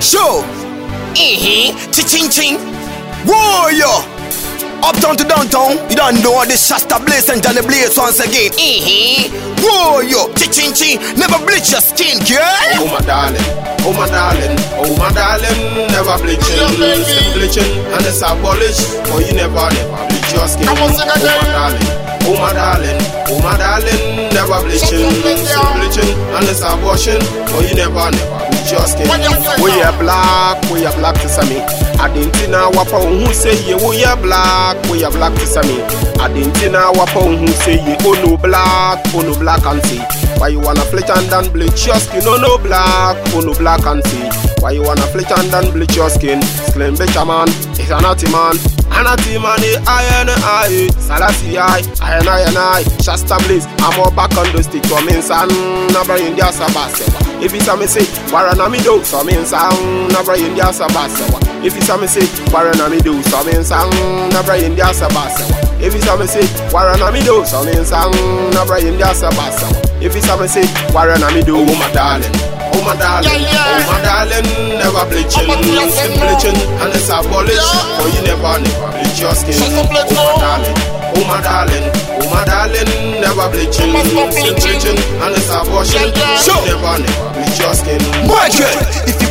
Show. Eh, ching ching. Warrior. Uptown to downtown, you don't know this Shasta Blaze and Johnny Blaze once again. Eh, Warrior. ching ching. Never bleach your skin, girl. Oh my darling, oh my darling, oh my darling, never bleaching, Yeah, baby. still bleaching, and it's abolished. Oh, you never, never bleach your skin. I must oh my darling, oh my darling, oh my darling, never bleaching, Shut up, baby. still bleaching, and it's abortion. Oh, you never, never bleach your skin. What We are black, we are black to sami. Adentina wapa who say ye we are black, we are black to sami. Adentina wapa who say ye oh no black, oh no black and see. Why you wanna flit and then bleach your skin? Oh no black, oh no black and see. Why you wanna flit and then bleach your skin? Slim bitch a man, it's a naughty man. Anati mani ayana aye, salasi aye, ayana ayana aye, Shasta blaze. I'm all back on the stick to me san, na bra India sabasewa. If it's a me say, warana mi do, so me san, na bra India sabasewa. If it's a me say, warana mi do, so me san, na bra India sabasewa. If it's a me say, warana mi do, so me san, bra India sabasewa. If it's a me say, warana mi do, oh my darling. Oh my darling, Yeah, yeah. oh my darling, never bleaching, my dear, still say no. bleaching, and it's abolished. Yeah. Oh, you never, never bleach your skin. Shut up, let's oh my darling, oh my darling, oh my darling, never bleaching, You must not still bleaching. bleaching, and it's abortion. Yeah, yeah. You never, never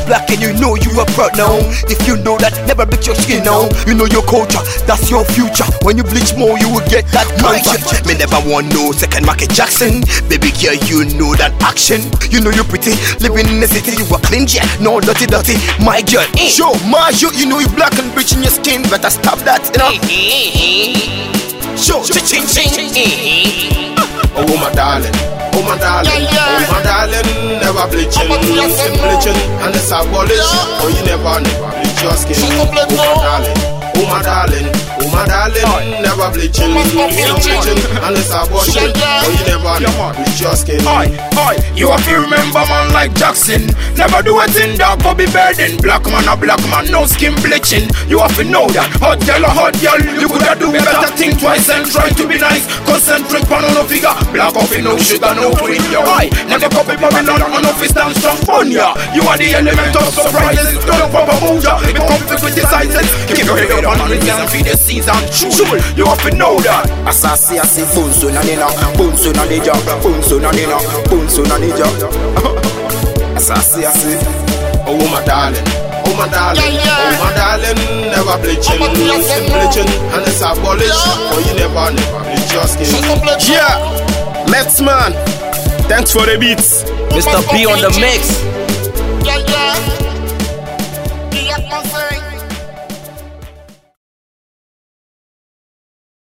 black and you know you are proud now. If you know that, never bleach your skin now. You know your culture, that's your future. When you bleach more, you will get that contract. Me never want no second Michael Jackson. Baby girl, you know that action. You know you're pretty, living in the city, you are clean, yeah. No dirty, dirty. My girl, eh. Show my you, you know you black and bleaching your skin. Better stop that, you know. Show, Ching ching. Eh, Oh my darling, oh my darling, bleaching, my dear, still say no. bleaching, and it's. Yeah. Oh, you never, never bleach your skin. Shut up, let's oh darling, oh my darling, oh my darling, never bleaching, You must not still bleaching. and it's abortion. Oh, you never, never bleach your skin. Oi, oi, you have to remember man like Jackson. Never do a thing for be burden. Black man a black man, no skin bleaching. You have to know that. Hot girl a hot girl, you coulda do better. Think twice and try to be nice. Concentrate on no figure. Black coffee, no sugar, no cream. Yo, oi, never copy Babylon on office stand strong fun ya. You are the element of surprises. Don't pop a ya. With the sizes. Keep your head up on the and feed the season true. You have to know that. As I Asasi asi bunsu na nina, bunsu na nija, bunsu na nina, bunsu na nija. Asasi asi. Oh my darling, oh my darling, Yeah, yeah. oh my darling, never bleaching, Oh, my dear, still say no. bleaching, and it's abolished. Yeah. Oh, you never, never bleach your skin. Shut let's. Yeah, Mets man, thanks for the beats. Mr. B on the mix.